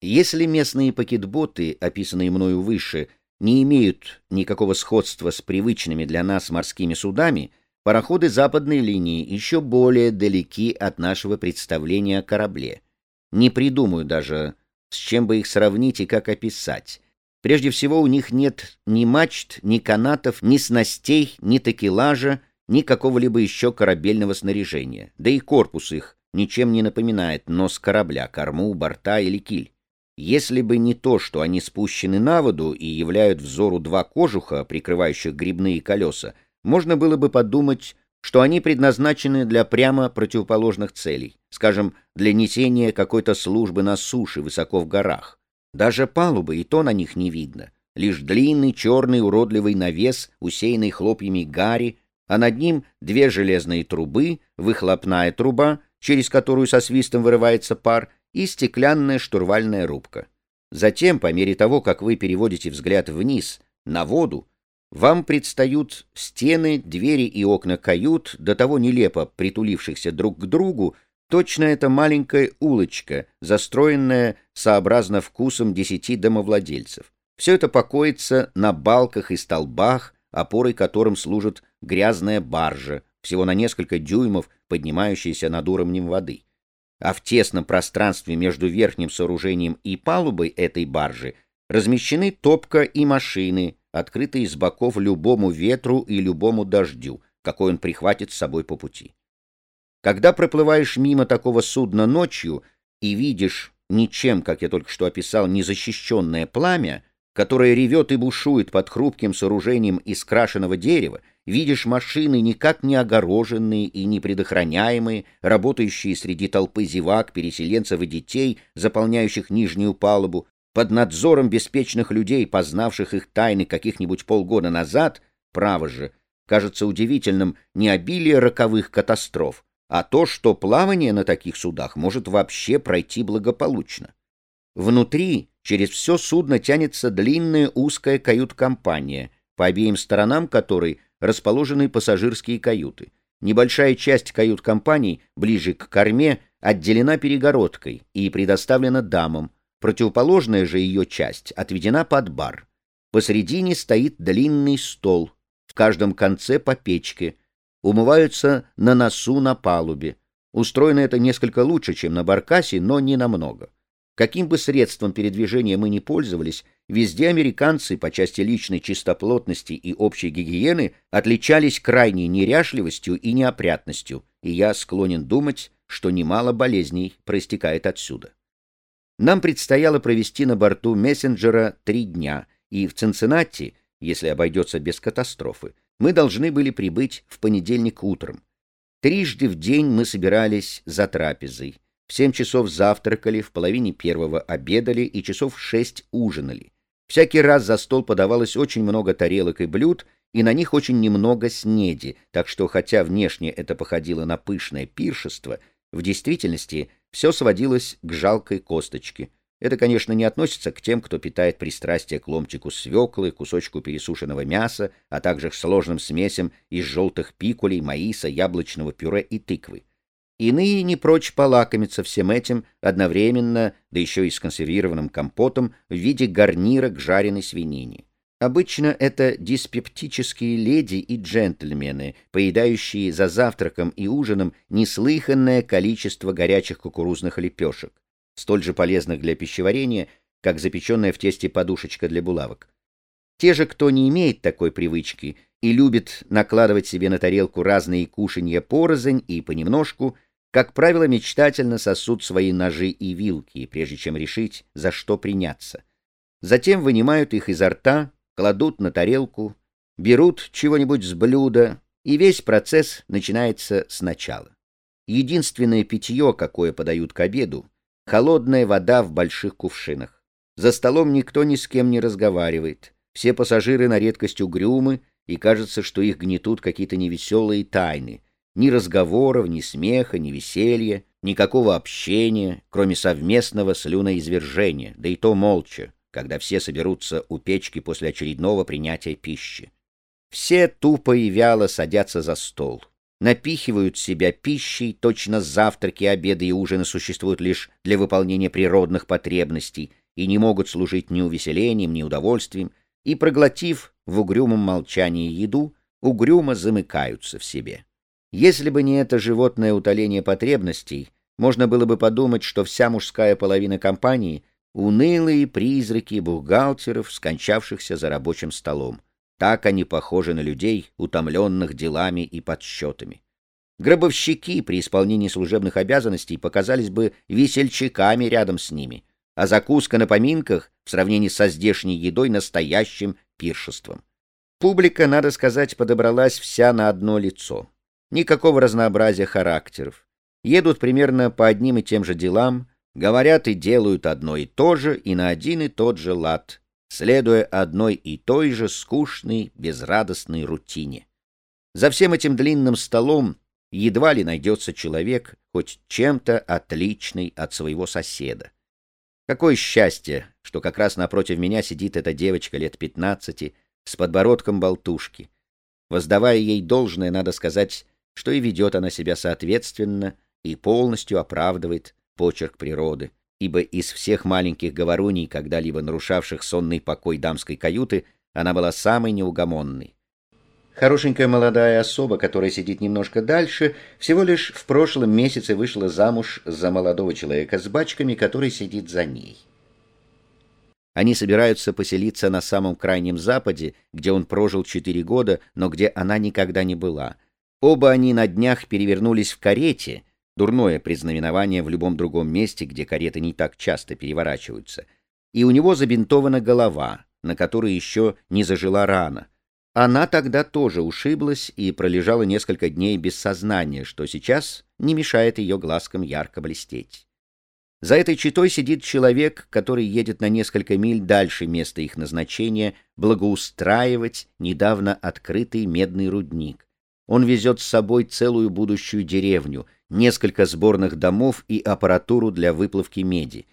Если местные пакетботы, описанные мною выше, не имеют никакого сходства с привычными для нас морскими судами, пароходы западной линии еще более далеки от нашего представления о корабле. Не придумаю даже, с чем бы их сравнить и как описать. Прежде всего, у них нет ни мачт, ни канатов, ни снастей, ни такелажа, ни какого-либо еще корабельного снаряжения. Да и корпус их ничем не напоминает нос корабля, корму, борта или киль. Если бы не то, что они спущены на воду и являют взору два кожуха, прикрывающих грибные колеса, можно было бы подумать, что они предназначены для прямо противоположных целей, скажем, для несения какой-то службы на суше высоко в горах. Даже палубы и то на них не видно, лишь длинный черный уродливый навес, усеянный хлопьями гари, а над ним две железные трубы, выхлопная труба, через которую со свистом вырывается пар, и стеклянная штурвальная рубка. Затем, по мере того, как вы переводите взгляд вниз, на воду, вам предстают стены, двери и окна кают, до того нелепо притулившихся друг к другу, точно это маленькая улочка, застроенная сообразно вкусом десяти домовладельцев. Все это покоится на балках и столбах, опорой которым служит грязная баржа, всего на несколько дюймов поднимающаяся над уровнем воды а в тесном пространстве между верхним сооружением и палубой этой баржи размещены топка и машины, открытые с боков любому ветру и любому дождю, какой он прихватит с собой по пути. Когда проплываешь мимо такого судна ночью и видишь ничем, как я только что описал, незащищенное пламя, которое ревет и бушует под хрупким сооружением из крашеного дерева, видишь машины, никак не огороженные и не предохраняемые, работающие среди толпы зевак, переселенцев и детей, заполняющих нижнюю палубу, под надзором беспечных людей, познавших их тайны каких-нибудь полгода назад, право же, кажется удивительным не обилие роковых катастроф, а то, что плавание на таких судах может вообще пройти благополучно. Внутри, через все судно тянется длинная узкая кают-компания, по обеим сторонам которой расположены пассажирские каюты. Небольшая часть кают-компаний, ближе к корме, отделена перегородкой и предоставлена дамам, противоположная же ее часть отведена под бар. Посредине стоит длинный стол, в каждом конце по печке, умываются на носу на палубе. Устроено это несколько лучше, чем на баркасе, но не намного. Каким бы средством передвижения мы ни пользовались, везде американцы по части личной чистоплотности и общей гигиены отличались крайней неряшливостью и неопрятностью, и я склонен думать, что немало болезней проистекает отсюда. Нам предстояло провести на борту мессенджера три дня, и в Цинциннати, если обойдется без катастрофы, мы должны были прибыть в понедельник утром. Трижды в день мы собирались за трапезой, в семь часов завтракали, в половине первого обедали и часов шесть ужинали. Всякий раз за стол подавалось очень много тарелок и блюд, и на них очень немного снеди, так что, хотя внешне это походило на пышное пиршество, в действительности все сводилось к жалкой косточке. Это, конечно, не относится к тем, кто питает пристрастие к ломтику свеклы, кусочку пересушенного мяса, а также к сложным смесям из желтых пикулей, маиса, яблочного пюре и тыквы. Иные не прочь полакомиться всем этим одновременно, да еще и с консервированным компотом в виде гарнира к жареной свинине. Обычно это диспептические леди и джентльмены, поедающие за завтраком и ужином неслыханное количество горячих кукурузных лепешек, столь же полезных для пищеварения, как запеченная в тесте подушечка для булавок. Те же, кто не имеет такой привычки и любит накладывать себе на тарелку разные кушанья порознь и понемножку, как правило, мечтательно сосут свои ножи и вилки, прежде чем решить, за что приняться. Затем вынимают их изо рта, кладут на тарелку, берут чего-нибудь с блюда, и весь процесс начинается сначала. Единственное питье, какое подают к обеду, холодная вода в больших кувшинах. За столом никто ни с кем не разговаривает. Все пассажиры на редкость угрюмы, и кажется, что их гнетут какие-то невеселые тайны, ни разговоров, ни смеха, ни веселья, никакого общения, кроме совместного слюноизвержения, да и то молча, когда все соберутся у печки после очередного принятия пищи. Все тупо и вяло садятся за стол. напихивают себя пищей, точно завтраки, обеды и ужины существуют лишь для выполнения природных потребностей и не могут служить ни увеселением, ни удовольствием, и, проглотив в угрюмом молчании еду, угрюмо замыкаются в себе. Если бы не это животное утоление потребностей, можно было бы подумать, что вся мужская половина компании — унылые призраки бухгалтеров, скончавшихся за рабочим столом. Так они похожи на людей, утомленных делами и подсчетами. Гробовщики при исполнении служебных обязанностей показались бы весельчаками рядом с ними, а закуска на поминках в сравнении со здешней едой настоящим пиршеством. Публика, надо сказать, подобралась вся на одно лицо. Никакого разнообразия характеров. Едут примерно по одним и тем же делам, говорят и делают одно и то же и на один и тот же лад, следуя одной и той же скучной, безрадостной рутине. За всем этим длинным столом едва ли найдется человек, хоть чем-то отличный от своего соседа. Какое счастье, что как раз напротив меня сидит эта девочка лет пятнадцати с подбородком болтушки. Воздавая ей должное, надо сказать, что и ведет она себя соответственно и полностью оправдывает почерк природы, ибо из всех маленьких говоруней, когда-либо нарушавших сонный покой дамской каюты, она была самой неугомонной. Хорошенькая молодая особа, которая сидит немножко дальше, всего лишь в прошлом месяце вышла замуж за молодого человека с бачками, который сидит за ней. Они собираются поселиться на самом крайнем западе, где он прожил четыре года, но где она никогда не была. Оба они на днях перевернулись в карете, дурное признаменование в любом другом месте, где кареты не так часто переворачиваются, и у него забинтована голова, на которой еще не зажила рана — она тогда тоже ушиблась и пролежала несколько дней без сознания, что сейчас не мешает ее глазкам ярко блестеть. За этой читой сидит человек, который едет на несколько миль дальше места их назначения благоустраивать недавно открытый медный рудник. Он везет с собой целую будущую деревню, несколько сборных домов и аппаратуру для выплавки меди,